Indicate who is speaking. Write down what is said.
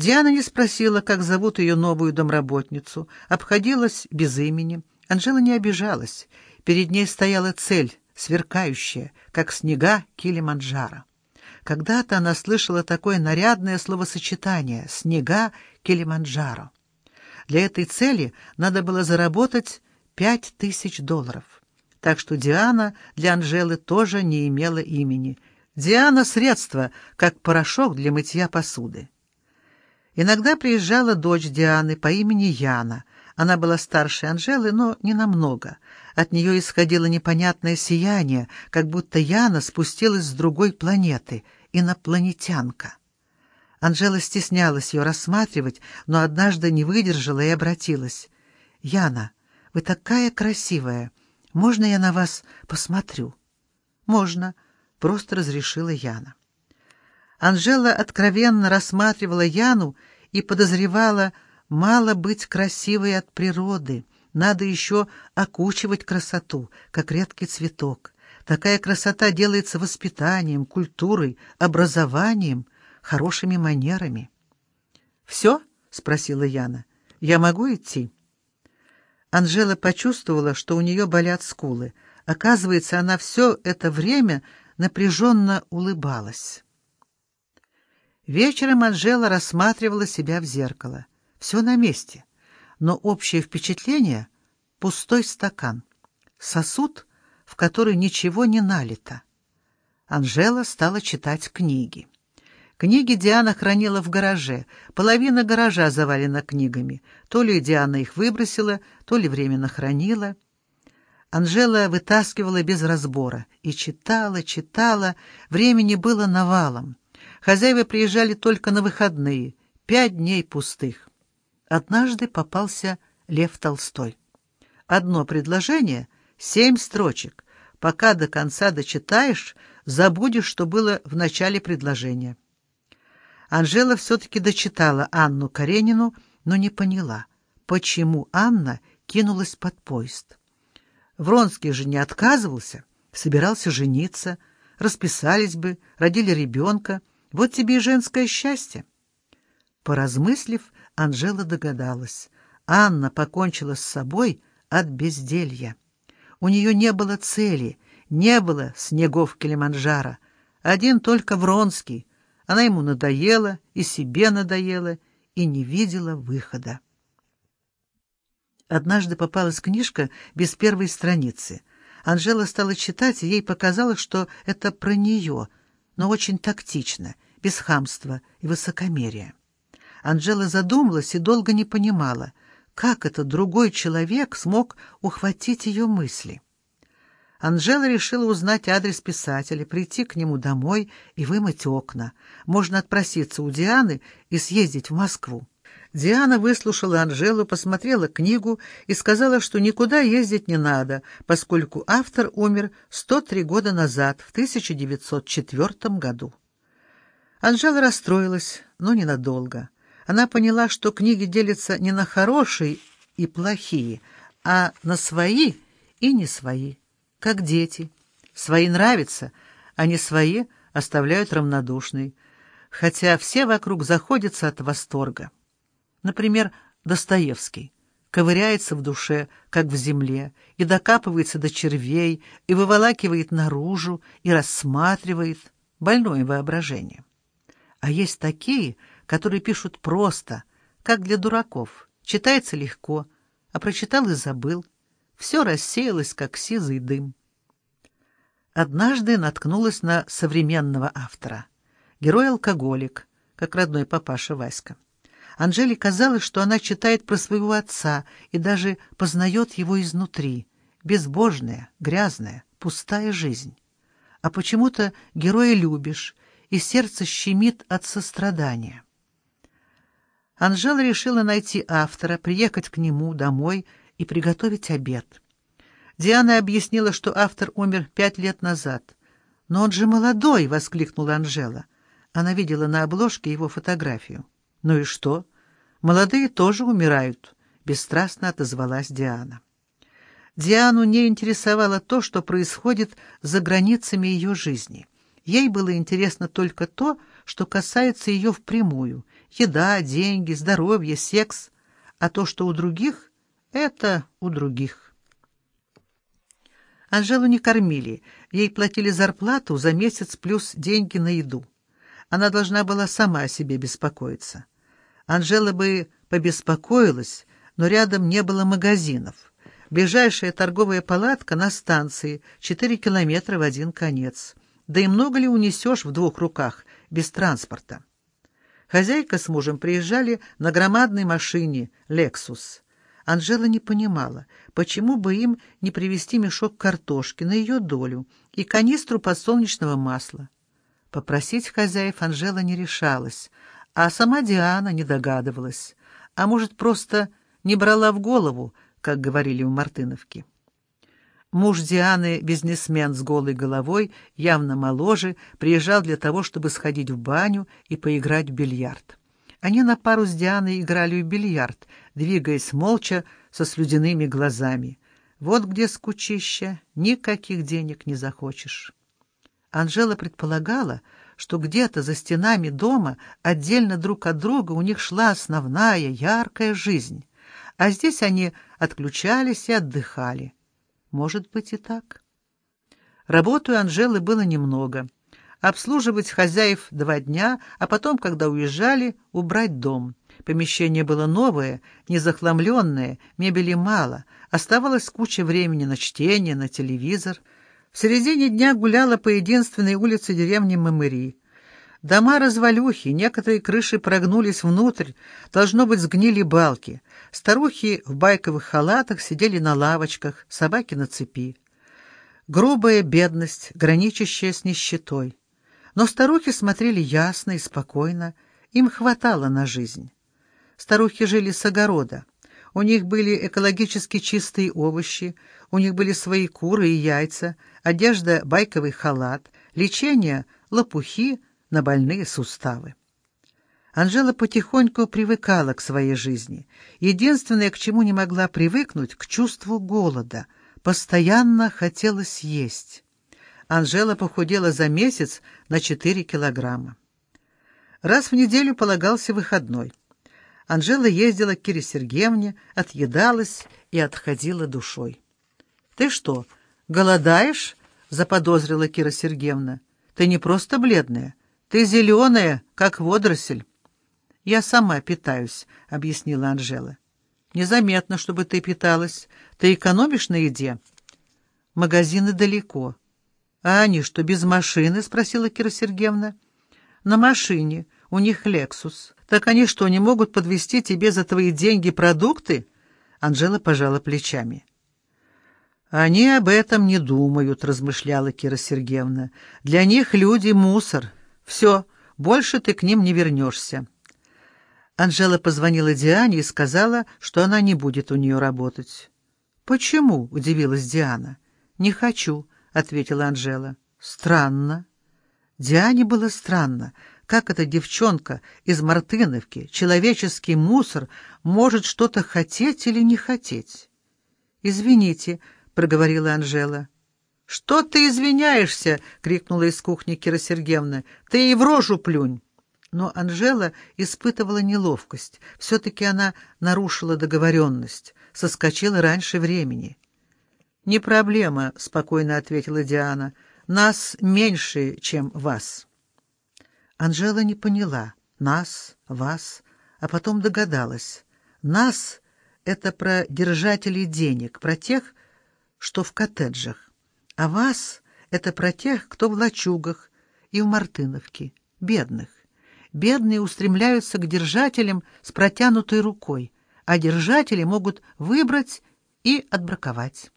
Speaker 1: Диана не спросила, как зовут ее новую домработницу, обходилась без имени. Анжела не обижалась. Перед ней стояла цель, сверкающая, как снега Килиманджаро. Когда-то она слышала такое нарядное словосочетание «снега Килиманджаро». Для этой цели надо было заработать пять тысяч долларов. Так что Диана для Анжелы тоже не имела имени. Диана — средство, как порошок для мытья посуды. Иногда приезжала дочь Дианы по имени Яна. Она была старше Анжелы, но не намного. От нее исходило непонятное сияние, как будто Яна спустилась с другой планеты, инопланетянка. Анжела стеснялась ее рассматривать, но однажды не выдержала и обратилась. «Яна, вы такая красивая. Можно я на вас посмотрю?» «Можно», — просто разрешила Яна. Анжела откровенно рассматривала Яну и подозревала, мало быть красивой от природы, надо еще окучивать красоту, как редкий цветок. Такая красота делается воспитанием, культурой, образованием, хорошими манерами. «Все?» — спросила Яна. «Я могу идти?» Анжела почувствовала, что у нее болят скулы. Оказывается, она все это время напряженно улыбалась. Вечером Анжела рассматривала себя в зеркало. Все на месте, но общее впечатление — пустой стакан, сосуд, в который ничего не налито. Анжела стала читать книги. Книги Диана хранила в гараже. Половина гаража завалена книгами. То ли Диана их выбросила, то ли временно хранила. Анжела вытаскивала без разбора и читала, читала. Времени было навалом. Хозяева приезжали только на выходные, пять дней пустых. Однажды попался Лев Толстой. Одно предложение — семь строчек. Пока до конца дочитаешь, забудешь, что было в начале предложения. Анжела все-таки дочитала Анну Каренину, но не поняла, почему Анна кинулась под поезд. Вронский же не отказывался, собирался жениться, расписались бы, родили ребенка — вот тебе и женское счастье. Поразмыслив, Анжела догадалась. Анна покончила с собой от безделья. У нее не было цели, не было снегов Килиманджаро. Один только Вронский. Она ему надоела, и себе надоела, и не видела выхода. Однажды попалась книжка без первой страницы. Анжела стала читать, и ей показалось, что это про нее — но очень тактично, без хамства и высокомерия. Анжела задумалась и долго не понимала, как этот другой человек смог ухватить ее мысли. Анжела решила узнать адрес писателя, прийти к нему домой и вымыть окна. Можно отпроситься у Дианы и съездить в Москву. Диана выслушала Анжелу, посмотрела книгу и сказала, что никуда ездить не надо, поскольку автор умер 103 года назад, в 1904 году. Анжела расстроилась, но ненадолго. Она поняла, что книги делятся не на хорошие и плохие, а на свои и не свои, как дети. Свои нравятся, а не свои оставляют равнодушной, хотя все вокруг заходятся от восторга. Например, Достоевский ковыряется в душе, как в земле, и докапывается до червей, и выволакивает наружу, и рассматривает больное воображение. А есть такие, которые пишут просто, как для дураков, читается легко, а прочитал и забыл. Все рассеялось, как сизый дым. Однажды наткнулась на современного автора. Герой-алкоголик, как родной папаша Васька. Анжеле казалось, что она читает про своего отца и даже познает его изнутри. Безбожная, грязная, пустая жизнь. А почему-то героя любишь, и сердце щемит от сострадания. Анжела решила найти автора, приехать к нему домой и приготовить обед. Диана объяснила, что автор умер пять лет назад. «Но он же молодой!» — воскликнула Анжела. Она видела на обложке его фотографию. «Ну и что? Молодые тоже умирают», — бесстрастно отозвалась Диана. Диану не интересовало то, что происходит за границами ее жизни. Ей было интересно только то, что касается ее впрямую. Еда, деньги, здоровье, секс. А то, что у других, это у других. Анжелу не кормили, ей платили зарплату за месяц плюс деньги на еду. Она должна была сама о себе беспокоиться. Анжела бы побеспокоилась, но рядом не было магазинов. Ближайшая торговая палатка на станции, четыре километра в один конец. Да и много ли унесешь в двух руках, без транспорта? Хозяйка с мужем приезжали на громадной машине «Лексус». Анжела не понимала, почему бы им не привезти мешок картошки на ее долю и канистру подсолнечного масла. Попросить хозяев Анжела не решалась, а сама Диана не догадывалась. А может, просто не брала в голову, как говорили в Мартыновке. Муж Дианы, бизнесмен с голой головой, явно моложе, приезжал для того, чтобы сходить в баню и поиграть в бильярд. Они на пару с Дианой играли в бильярд, двигаясь молча со слюдяными глазами. Вот где скучища, никаких денег не захочешь. Анжела предполагала, что где-то за стенами дома, отдельно друг от друга, у них шла основная, яркая жизнь. А здесь они отключались и отдыхали. Может быть и так. Работы у Анжелы было немного. Обслуживать хозяев два дня, а потом, когда уезжали, убрать дом. Помещение было новое, незахламленное, мебели мало. Оставалось куча времени на чтение, на телевизор. В середине дня гуляла по единственной улице деревни Мамыри. Дома развалюхи, некоторые крыши прогнулись внутрь, должно быть, сгнили балки. Старухи в байковых халатах сидели на лавочках, собаки на цепи. Грубая бедность, граничащая с нищетой. Но старухи смотрели ясно и спокойно, им хватало на жизнь. Старухи жили с огорода. У них были экологически чистые овощи, у них были свои куры и яйца, одежда — байковый халат, лечение — лопухи на больные суставы. Анжела потихоньку привыкала к своей жизни. Единственное, к чему не могла привыкнуть, к чувству голода. Постоянно хотелось есть. Анжела похудела за месяц на 4 килограмма. Раз в неделю полагался выходной. Анжела ездила к Кире Сергеевне, отъедалась и отходила душой. «Ты что, голодаешь?» — заподозрила Кира Сергеевна. «Ты не просто бледная, ты зеленая, как водоросль». «Я сама питаюсь», — объяснила Анжела. «Незаметно, чтобы ты питалась. Ты экономишь на еде?» «Магазины далеко». «А они что, без машины?» — спросила Кира Сергеевна. «На машине. У них «Лексус». Так они что, не могут подвести тебе за твои деньги продукты?» Анжела пожала плечами. «Они об этом не думают», — размышляла Кира Сергеевна. «Для них люди — мусор. Все, больше ты к ним не вернешься». Анжела позвонила Диане и сказала, что она не будет у нее работать. «Почему?» — удивилась Диана. «Не хочу», — ответила Анжела. «Странно». Диане было странно, как эта девчонка из Мартыновки, человеческий мусор, может что-то хотеть или не хотеть. «Извините», — проговорила Анжела. «Что ты извиняешься?» — крикнула из кухни Кира Сергеевна. «Ты и в рожу плюнь!» Но Анжела испытывала неловкость. Все-таки она нарушила договоренность, соскочила раньше времени. «Не проблема», — спокойно ответила Диана. «Нас меньше, чем вас». Анжела не поняла. «Нас, вас», а потом догадалась. «Нас» — это про держателей денег, про тех, что в коттеджах. А «вас» — это про тех, кто в лачугах и в Мартыновке, бедных. Бедные устремляются к держателям с протянутой рукой, а держатели могут выбрать и отбраковать.